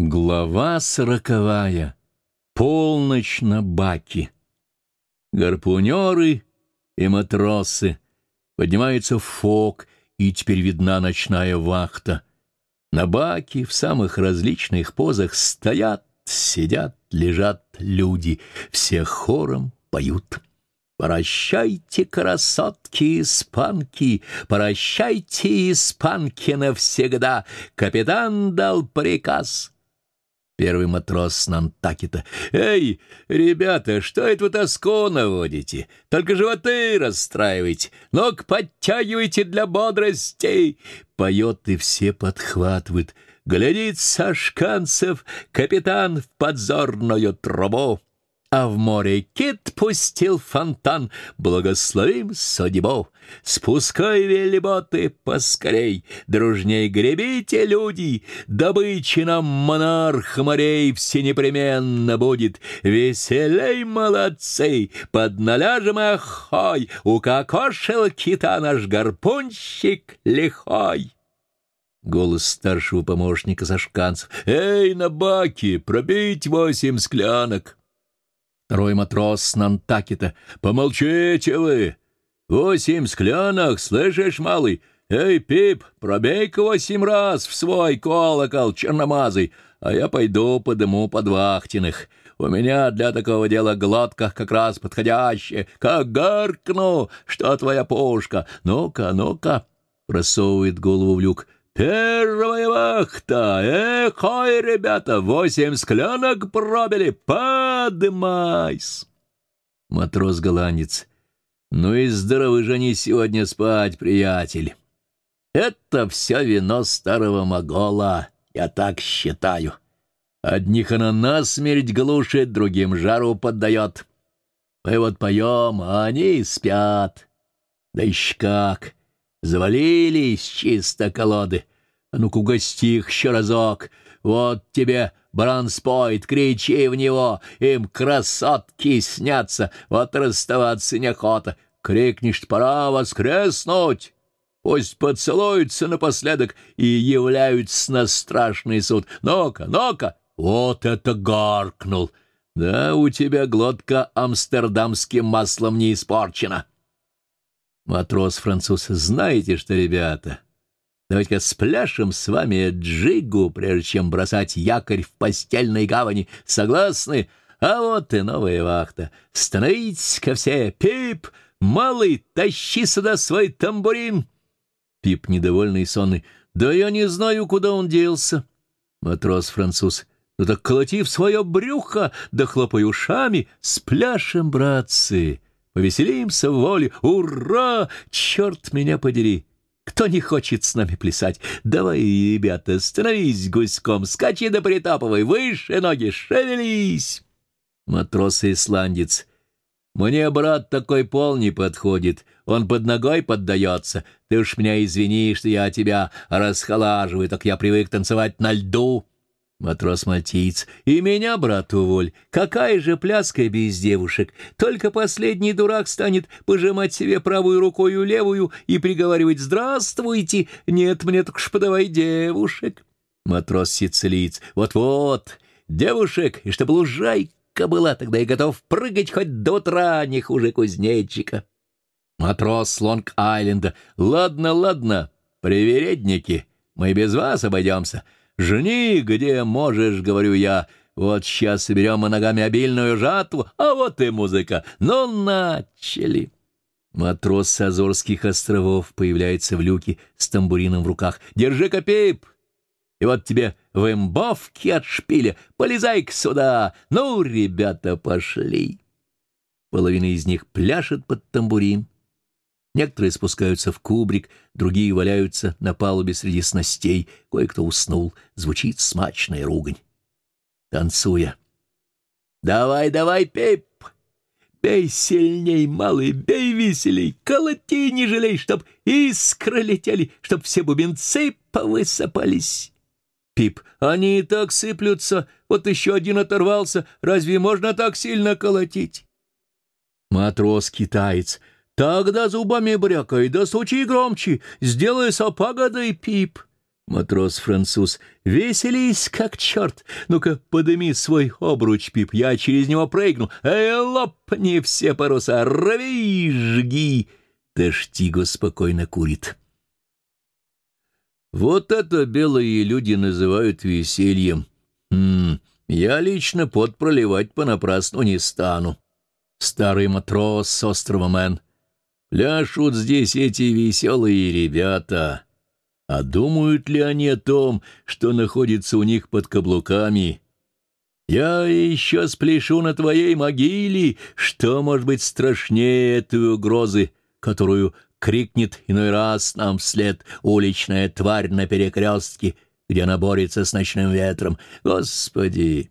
Глава сороковая. Полночь на баке. Гарпунеры и матросы. Поднимается фок, и теперь видна ночная вахта. На баке в самых различных позах стоят, сидят, лежат люди. Все хором поют. Прощайте, красотки испанки, прощайте, испанки навсегда. Капитан дал приказ — Первый матрос с Нантакета. «Эй, ребята, что это вы тоску наводите? Только животы расстраивайте, ног подтягивайте для бодрости!» Поет и все подхватывают. Глядит Сашканцев, капитан в подзорную трубу а в море кит пустил фонтан. Благословим судьбу, спускай велиботы поскорей, дружней гребите, люди, добычи нам монарх морей всенепременно будет. Веселей, молодцы, подналяжем охой, укокошил кита наш гарпунщик лихой. Голос старшего помощника Сашканцев. «Эй, на баке, пробить восемь склянок!» Второй матрос Нантакета. «Помолчите вы! Восемь склянок, слышишь, малый? Эй, Пип, пробей-ка восемь раз в свой колокол черномазый, а я пойду подыму подвахтенных. У меня для такого дела глотка как раз подходящая. Как гаркну, что твоя пушка? Ну-ка, ну-ка!» Просовывает голову в люк. «Первая вахта! Эх, ой, ребята, восемь склянок пробили! Подымайся!» Матрос-голландец. «Ну и здоровы же они сегодня спать, приятель! Это все вино старого могола, я так считаю. Одних она насмерть глушит, другим жару поддает. Мы вот поем, а они спят. Да еще как!» Завалились чисто колоды. А ну-ка угости их еще разок. Вот тебе бранспойт, кричи в него, им красотки снятся, вот расставаться неохота. Крикнешь, пора воскреснуть. Пусть поцелуются напоследок и являются на страшный суд. Ну-ка, ну-ка, вот это гаркнул. Да, у тебя глотка амстердамским маслом не испорчена. Матрос-француз, знаете что, ребята, давайте-ка спляшем с вами джигу, прежде чем бросать якорь в постельной гавани. Согласны? А вот и новая вахта. Становитесь-ка все. Пип, малый, тащи сюда свой тамбурин. Пип, недовольный и сонный. Да я не знаю, куда он делся. Матрос-француз. Ну так колоти в свое брюхо, да хлопай ушами. Спляшем, братцы повеселимся в воле. Ура! Черт меня подери! Кто не хочет с нами плясать? Давай, ребята, становись гуськом, скачи да притапывай, выше ноги, шевелись!» Матрос-исландец. «Мне, брат, такой пол не подходит, он под ногой поддается. Ты уж меня извини, что я тебя расхолаживаю, так я привык танцевать на льду». Матрос-мальтиец. «И меня, брат, уволь! Какая же пляска без девушек! Только последний дурак станет пожимать себе правую рукою левую и приговаривать «Здравствуйте! Нет, мне только ж подавай девушек!» Матрос-сицилиец. «Вот-вот! Девушек! И чтобы лужайка была, тогда я готов прыгать хоть до утра, не хуже кузнечика!» Матрос Лонг-Айленда. «Ладно, ладно, привередники, мы без вас обойдемся!» «Жени, где можешь, — говорю я, — вот сейчас соберем мы ногами обильную жатву, а вот и музыка. Ну, начали!» Матрос с Азорских островов появляется в люке с тамбурином в руках. «Держи-ка, Пип! И вот тебе вымбовки от шпиля. Полезай-ка сюда! Ну, ребята, пошли!» Половина из них пляшет под тамбурин. Некоторые спускаются в кубрик, другие валяются на палубе среди снастей. Кое-кто уснул. Звучит смачная ругань. Танцуя. «Давай, давай, Пип! Бей сильней, малый, бей веселей, колоти, не жалей, чтоб искры летели, чтоб все бубенцы повысыпались!» Пип, они и так сыплются, вот еще один оторвался, разве можно так сильно колотить? Матрос-китаец, Тогда зубами брякай, да стучи громче, сделай и пип. Матрос-француз. «Веселись, как черт! Ну-ка, подыми свой обруч, Пип, я через него прыгну. Эй, лопни все паруса, рви, жги!» Таштиго спокойно курит. Вот это белые люди называют весельем. Хм, я лично пот проливать понапрасну не стану. Старый матрос с острова Мэн. Пляшут здесь эти веселые ребята. А думают ли они о том, что находится у них под каблуками? Я еще спляшу на твоей могиле, что может быть страшнее этой угрозы, которую крикнет иной раз нам вслед уличная тварь на перекрестке, где она борется с ночным ветром. Господи,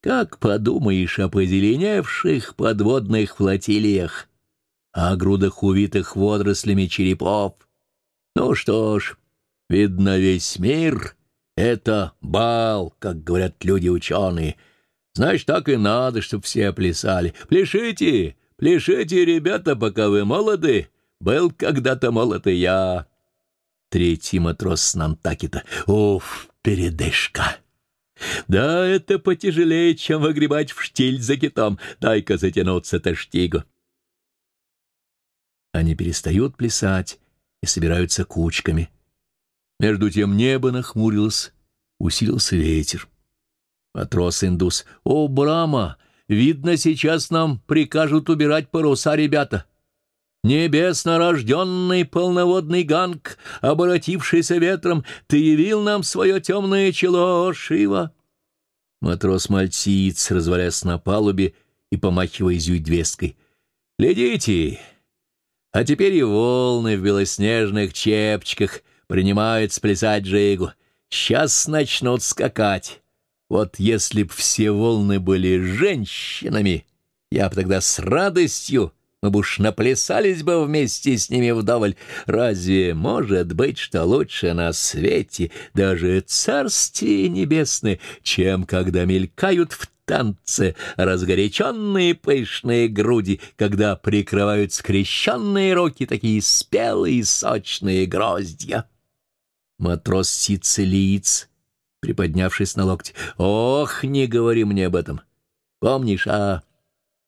как подумаешь о позеленевших подводных флотилиях, о грудах увитых водорослями черепов. Ну что ж... Видно, весь мир — это бал, как говорят люди-ученые. Значит, так и надо, чтоб все плясали. Пляшите, пляшите, ребята, пока вы молоды. Был когда-то молод и я. Третий матрос с Нантакета. Уф, передышка. Да, это потяжелее, чем выгребать в штиль за китом. Дай-ка затянуться, Таштиго. Они перестают плясать и собираются кучками — между тем небо нахмурилось, усилился ветер. Матрос-индус. «О, Брама! Видно, сейчас нам прикажут убирать паруса ребята!» Небесно рожденный полноводный ганг, оборотившийся ветром, ты явил нам свое темное чело, Шива. Матрос-мальтиец, развалясь на палубе и помахивая зюйдвесткой. «Глядите! А теперь и волны в белоснежных чепчиках — принимают сплясать жигу. Сейчас начнут скакать. Вот если б все волны были женщинами, я бы тогда с радостью, мы бы уж наплясались бы вместе с ними вдоволь. Разве может быть, что лучше на свете, даже царствие небесное, чем когда мелькают в танце разгоряченные пышные груди, когда прикрывают скрещенные руки такие спелые сочные гроздья? Матрос сицилиец, приподнявшись на локте. «Ох, не говори мне об этом! Помнишь, а...»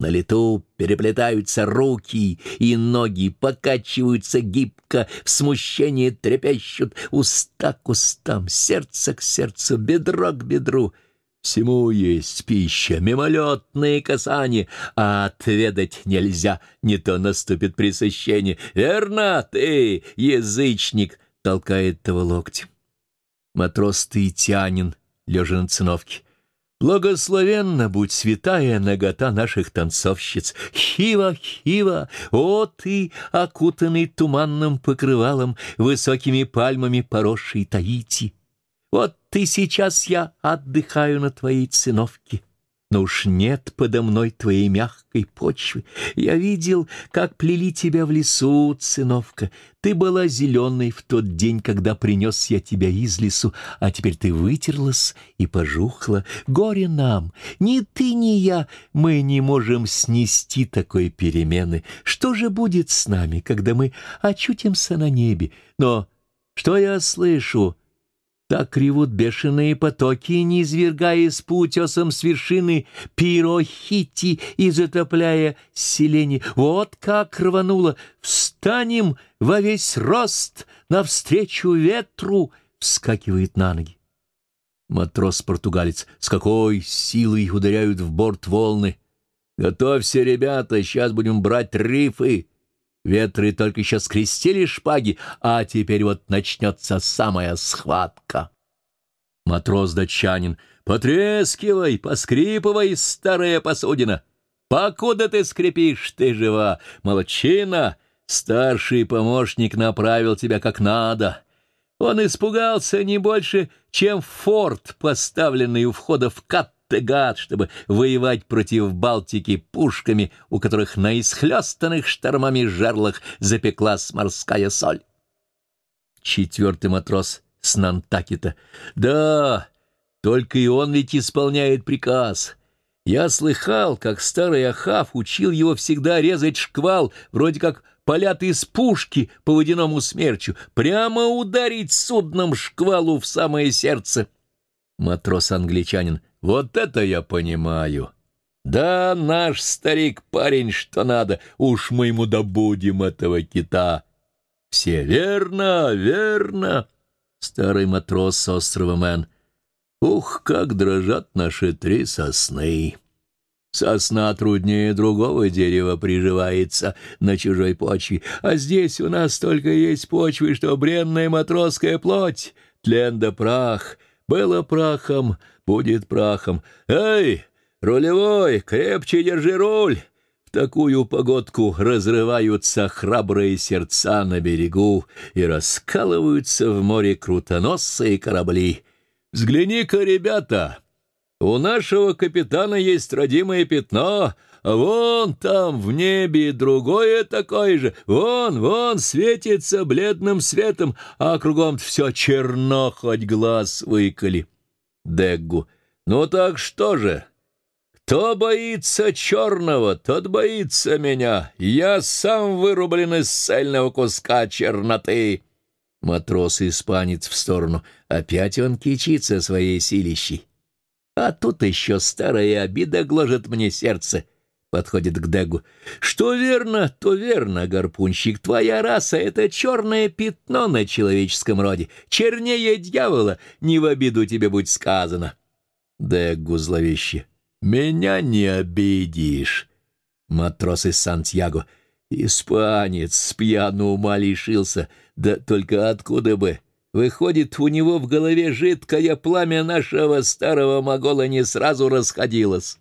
На лету переплетаются руки и ноги, покачиваются гибко, в смущении трепещут уста к устам, сердце к сердцу, бедро к бедру. Всему есть пища, мимолетные касания, а отведать нельзя, не то наступит пресыщение. Верно, ты, язычник, толкает того локтем. Матрос таитянин, лежа на циновке. Благословенна будь святая нагота наших танцовщиц. Хива, хива, о ты, окутанный туманным покрывалом, высокими пальмами поросший Таити. Вот ты сейчас я отдыхаю на твоей циновке но уж нет подо мной твоей мягкой почвы. Я видел, как плели тебя в лесу, сыновка. Ты была зеленой в тот день, когда принес я тебя из лесу, а теперь ты вытерлась и пожухла. Горе нам! Ни ты, ни я, мы не можем снести такой перемены. Что же будет с нами, когда мы очутимся на небе? Но что я слышу? Так ревут бешеные потоки, не извергаясь по утесам с вершины пирохити и затопляя селение. Вот как рвануло! Встанем во весь рост навстречу ветру! Вскакивает на ноги. Матрос-португалец. С какой силой ударяют в борт волны! Готовься, ребята, сейчас будем брать рифы! Ветры только еще скрестили шпаги, а теперь вот начнется самая схватка. Матрос-датчанин. «Потрескивай, поскрипывай, старая посудина! Покуда ты скрипишь, ты жива! Молодчина! Старший помощник направил тебя как надо!» Он испугался не больше, чем форт, поставленный у входа в Кат Каттегат, чтобы воевать против Балтики пушками, у которых на исхлестанных штормами жерлах запеклась морская соль. Четвертый матрос с Нантакита. «Да, только и он ведь исполняет приказ». Я слыхал, как старый Ахав учил его всегда резать шквал, вроде как палят из пушки по водяному смерчу, прямо ударить судном шквалу в самое сердце. Матрос-англичанин. Вот это я понимаю. Да, наш старик парень, что надо, уж мы ему добудем этого кита. Все верно, верно. Старый матрос с острова Мэн. Ух, как дрожат наши три сосны! Сосна труднее другого дерева приживается на чужой почве, а здесь у нас только есть почвы, что бренная матросская плоть, тлен да прах. Было прахом, будет прахом. Эй, рулевой, крепче держи руль! В такую погодку разрываются храбрые сердца на берегу и раскалываются в море крутоносые корабли. Взгляни-ка, ребята, у нашего капитана есть родимое пятно, вон там в небе другое такое же. Вон, вон светится бледным светом, а кругом все черно, хоть глаз выколи. Деггу. Ну так что же? Кто боится черного, тот боится меня. Я сам вырублен из цельного куска черноты. Матрос-испанец в сторону. Опять он кичится своей силищей. А тут еще старая обида гложет мне сердце. Подходит к Дегу. Что верно, то верно, гарпунщик. Твоя раса — это черное пятно на человеческом роде. Чернее дьявола, не в обиду тебе будь сказано. Дегу зловеще. Меня не обидишь. Матрос из Сантьяго. Испанец с пьяну ума лишился — да только откуда бы? Выходит, у него в голове жидкое пламя нашего старого могола не сразу расходилось.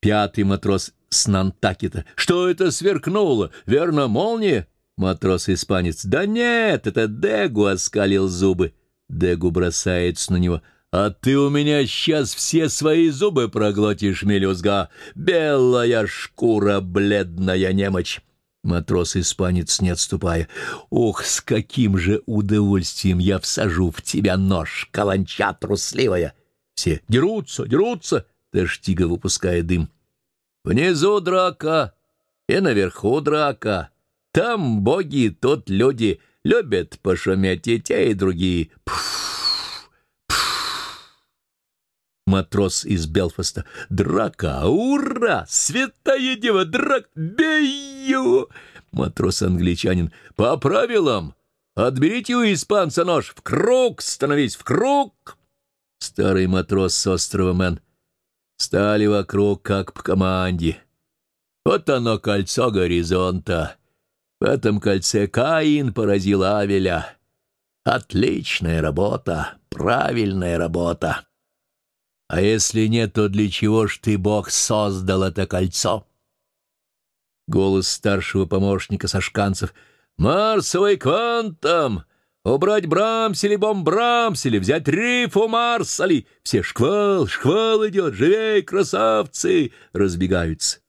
Пятый матрос с Нантакита. Что это сверкнуло? Верно, молния? Матрос-испанец. Да нет, это Дегу оскалил зубы. Дегу бросается на него. А ты у меня сейчас все свои зубы проглотишь, мелюзга. Белая шкура, бледная немочь. Матрос-испанец, не отступая. «Ох, с каким же удовольствием я всажу в тебя нож, каланча трусливая!» Все дерутся, дерутся, Тештига выпуская дым. «Внизу драка и наверху драка. Там боги, тут люди любят пошуметь и те, и другие. Пф! матрос из Белфаста. «Драка! Ура! Святая дева! Драк! Бей его!» Матрос-англичанин. «По правилам! Отберите у испанца нож! В круг! Становись в круг!» Старый матрос с острова Мэн. Стали вокруг, как по команде. Вот оно, кольцо горизонта. В этом кольце Каин поразил Авеля. Отличная работа, правильная работа. А если нет, то для чего ж ты, Бог, создал это кольцо? Голос старшего помощника Сашканцев. «Марсовый квантом! Убрать Брамсели, бомбрамсели, взять рифу Марсали! Все шквал, шквал идет, живей, красавцы!» Разбегаются.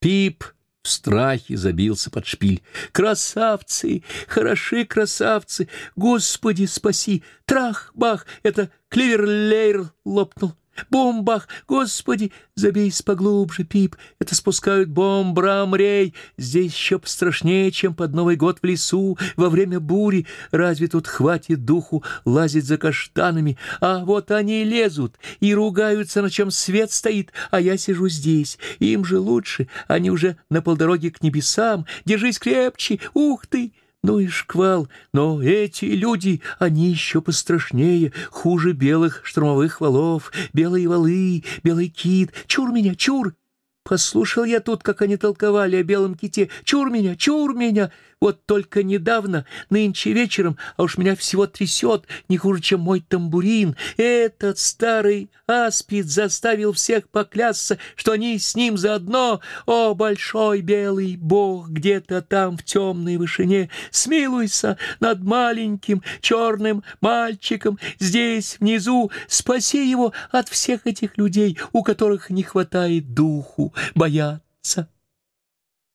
Пип в страхе забился под шпиль. «Красавцы! Хороши красавцы! Господи, спаси! Трах-бах! Это клеверлейр лопнул!» Бомбах! Господи! Забейся поглубже, Пип! Это спускают бомбрамрей! Здесь еще пострашнее, чем под Новый год в лесу, во время бури. Разве тут хватит духу лазить за каштанами? А вот они лезут и ругаются, на чем свет стоит, а я сижу здесь. Им же лучше, они уже на полдороге к небесам. Держись крепче! Ух ты!» Ну и шквал, но эти люди, они еще пострашнее, хуже белых штурмовых валов, белые валы, белый кит. Чур меня, чур! Послушал я тут, как они толковали о белом ките. Чур меня, чур меня! Вот только недавно, нынче вечером, а уж меня всего трясет, не хуже, чем мой тамбурин. Этот старый аспид заставил всех поклясться, что они с ним заодно. О, большой белый бог, где-то там в темной вышине, смилуйся над маленьким черным мальчиком здесь, внизу. Спаси его от всех этих людей, у которых не хватает духу бояться.